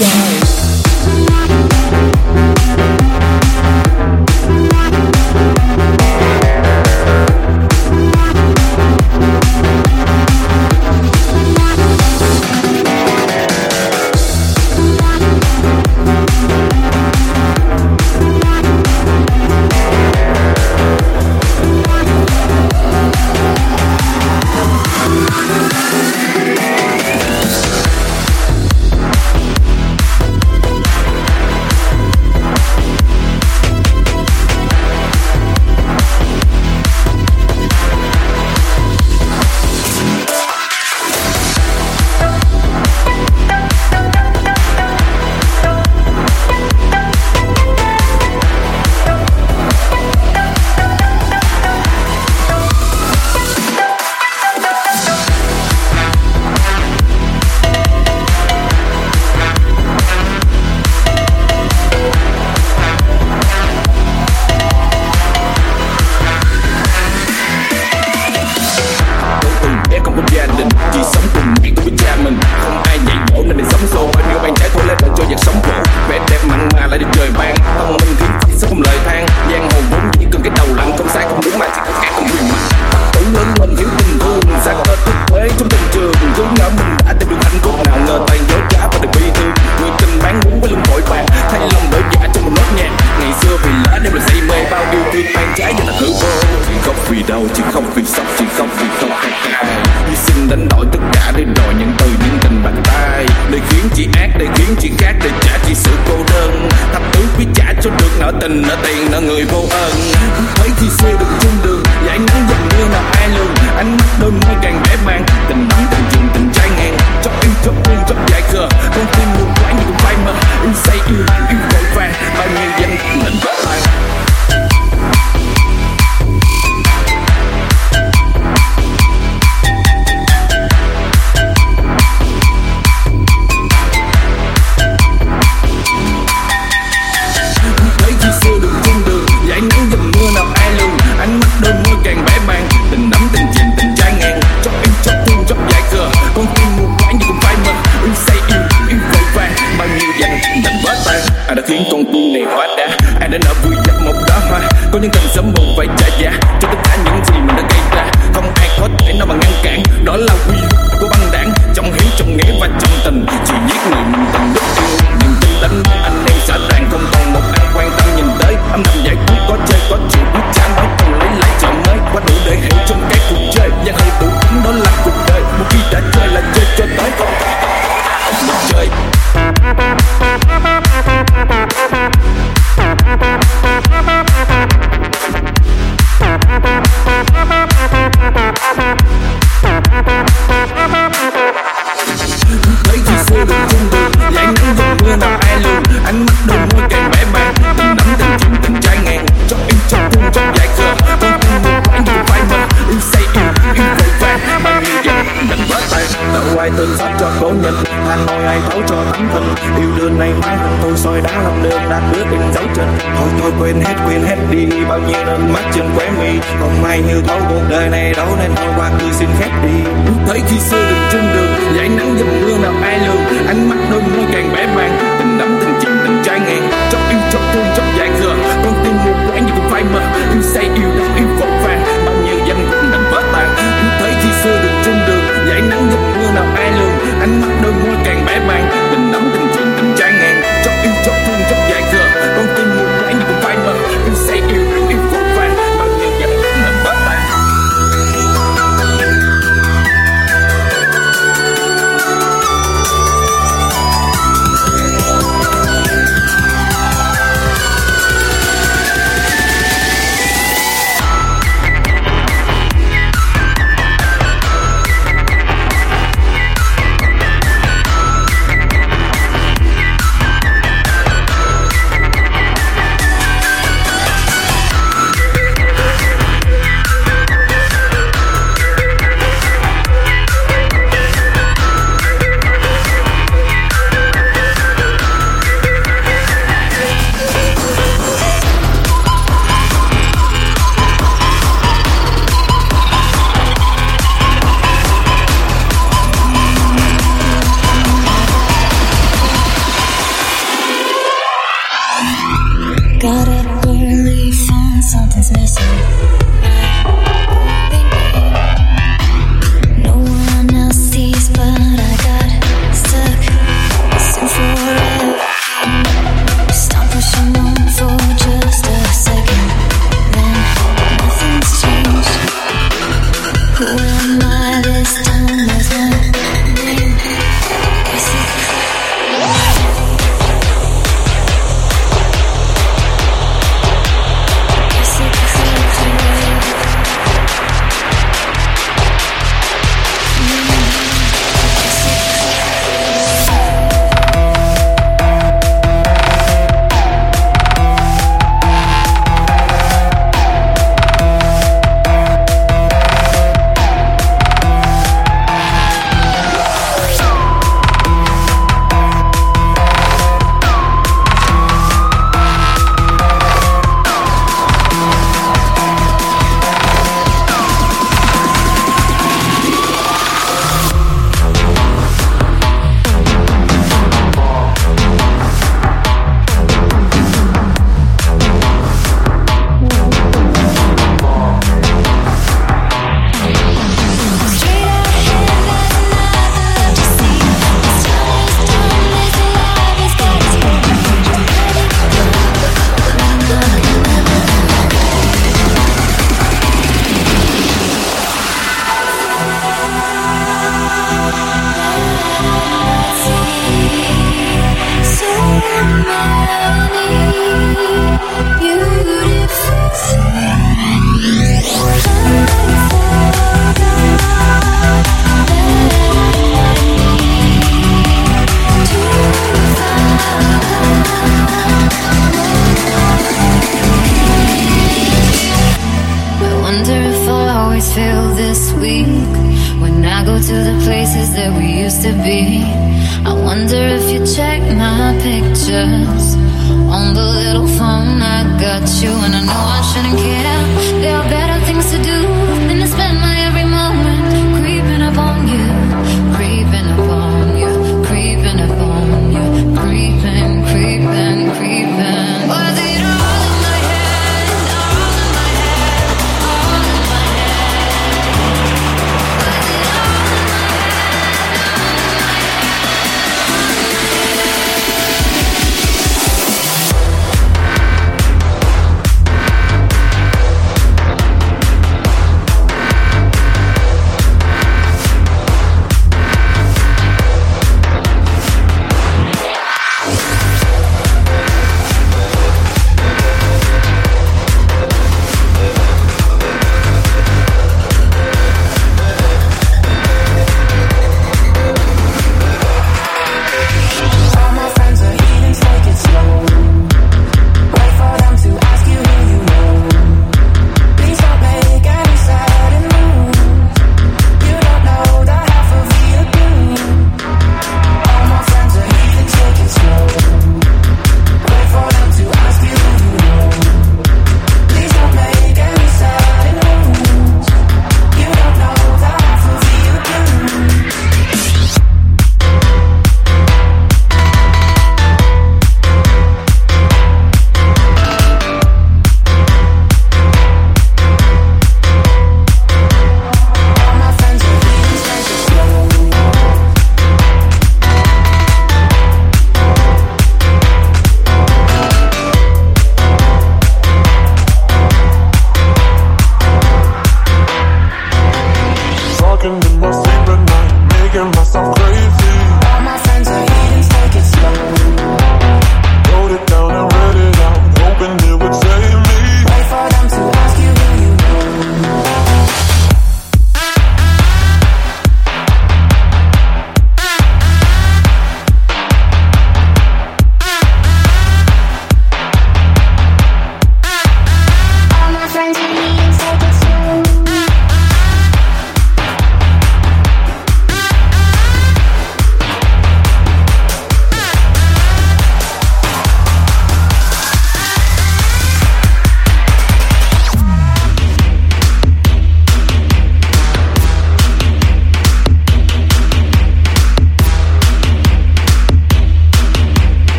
guys.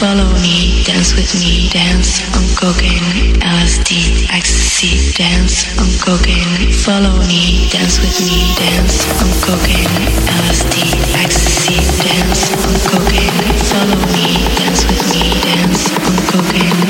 Follow me, dance with me, dance on cocaine, LSD, ecstasy, dance on cocaine, follow me, dance with me, dance on cocaine, LSD, ecstasy, dance on cocaine, follow me, dance with me, dance on cocaine,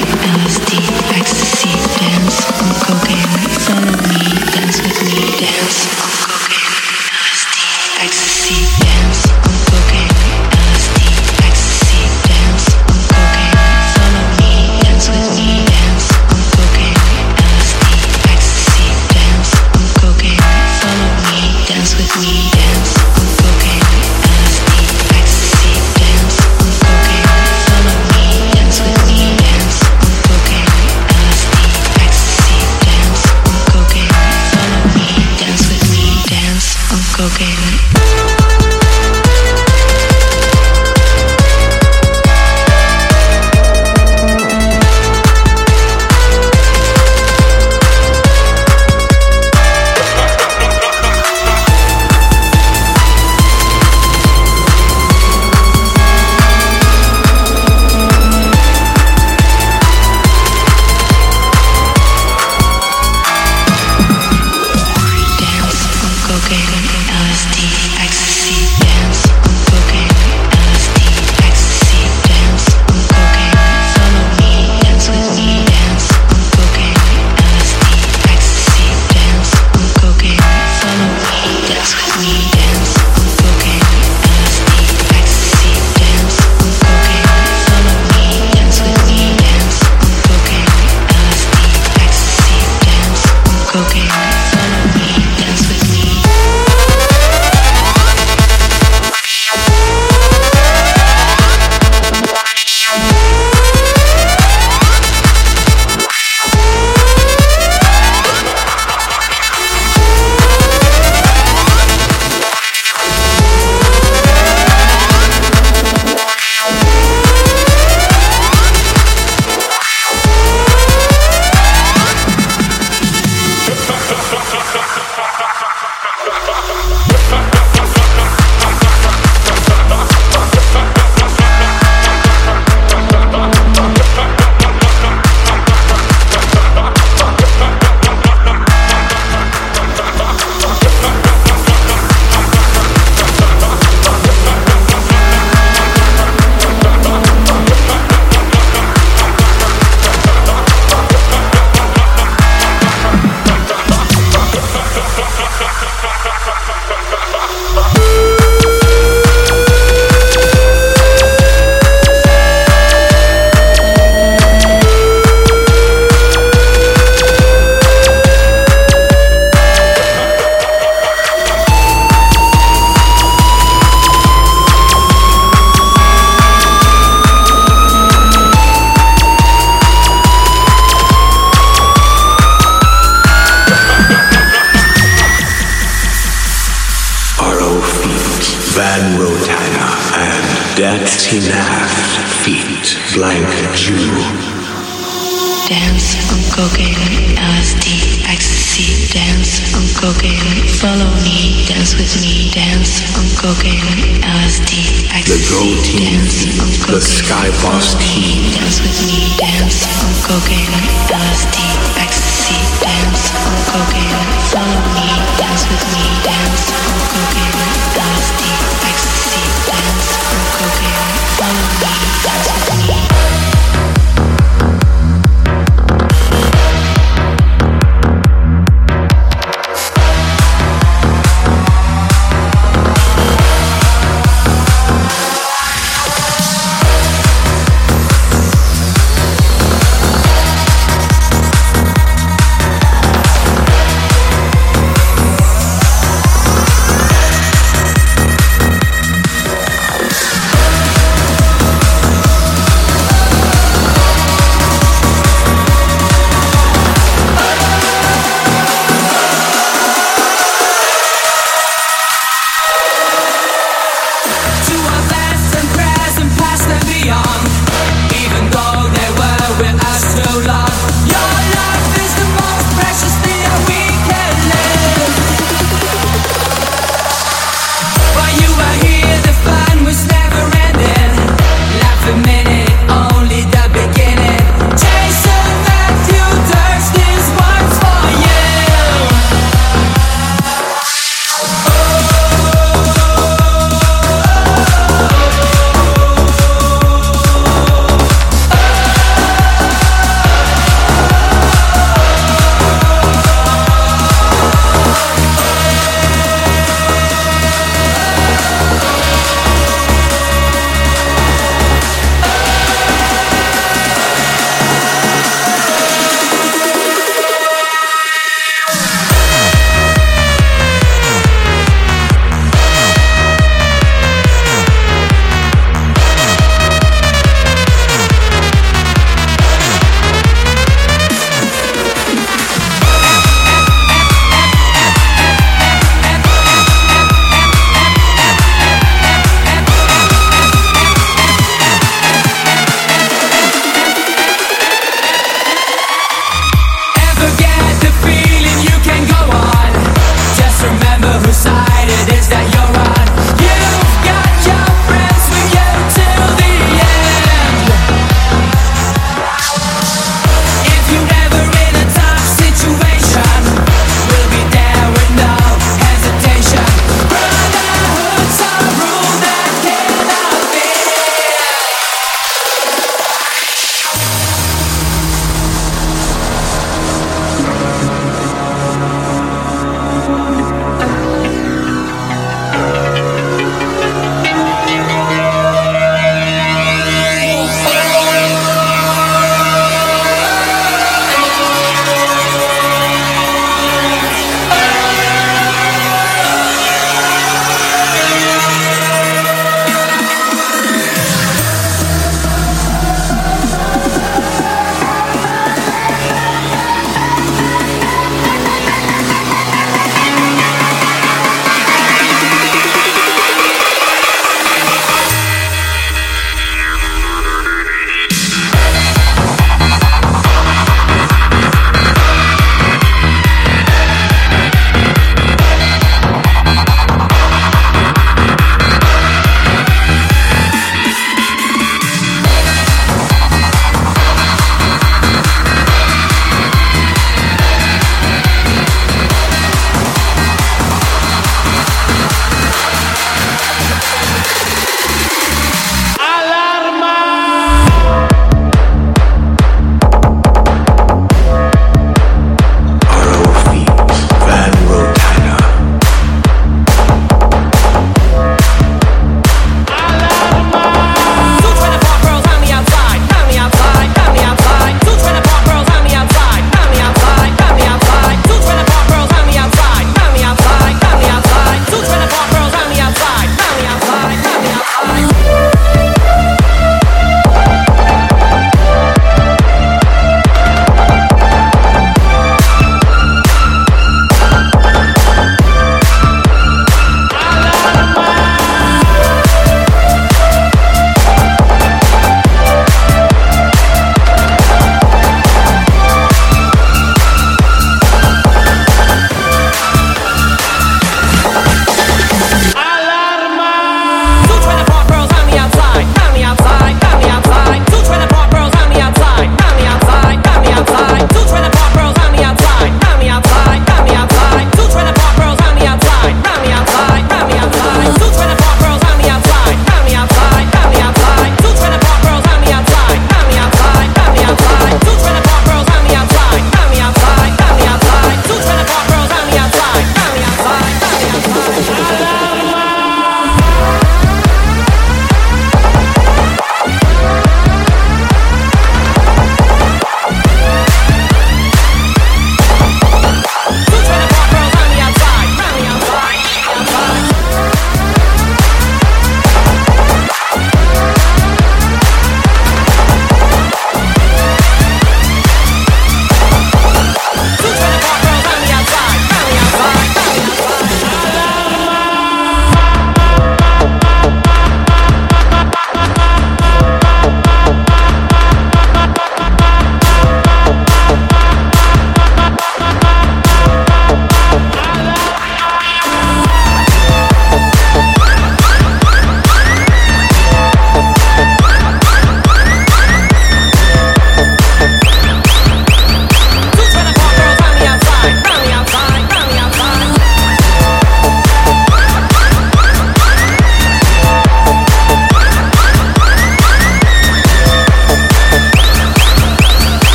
feet, Blank Jew. Dance on cocaine, LSD, ecstasy. Dance on cocaine, follow me, dance with me. Dance on cocaine, LSD, The ecstasy. Go Team Dance on feet, the cocaine, Sky Boss me, team. Dance with me, dance on cocaine, LSD, ecstasy. Dance on cocaine, follow me, dance with me. Dance on cocaine, LSD, ecstasy. Me, dance with me.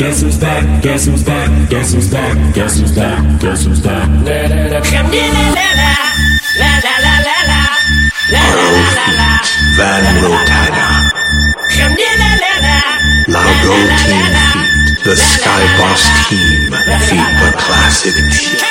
guess who's back, guess who's back, guess who's back, guess who's back, guess who's back. La la la la la la la la Van la la Team la. the Skyboss Team, Feet Classic Team.